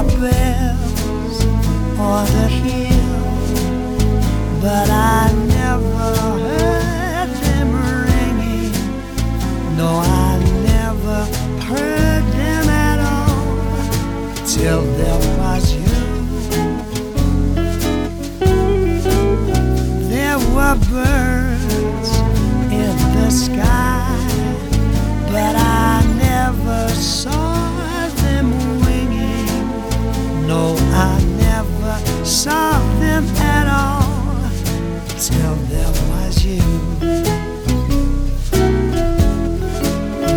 are bells on the hill, but I never heard them ringing. No, I never heard them at all till there was you. Till there was you.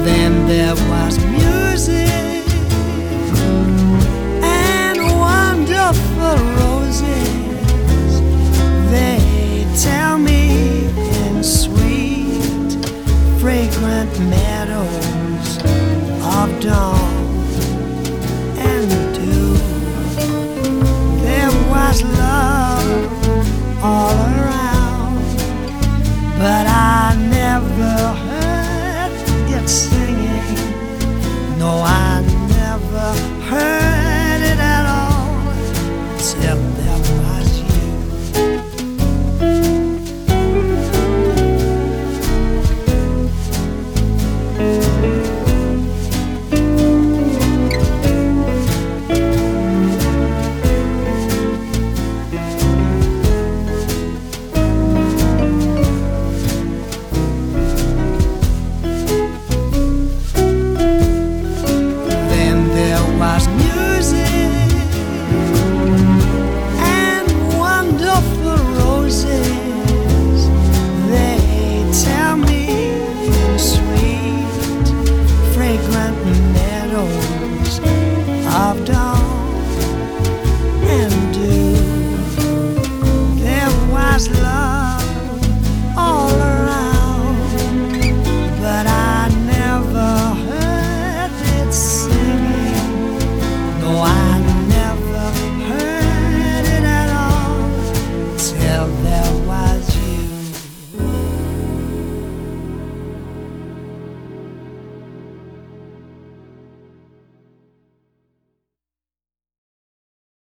Then there was music and wonderful roses. They tell me in sweet, fragrant meadows of dawn. last love.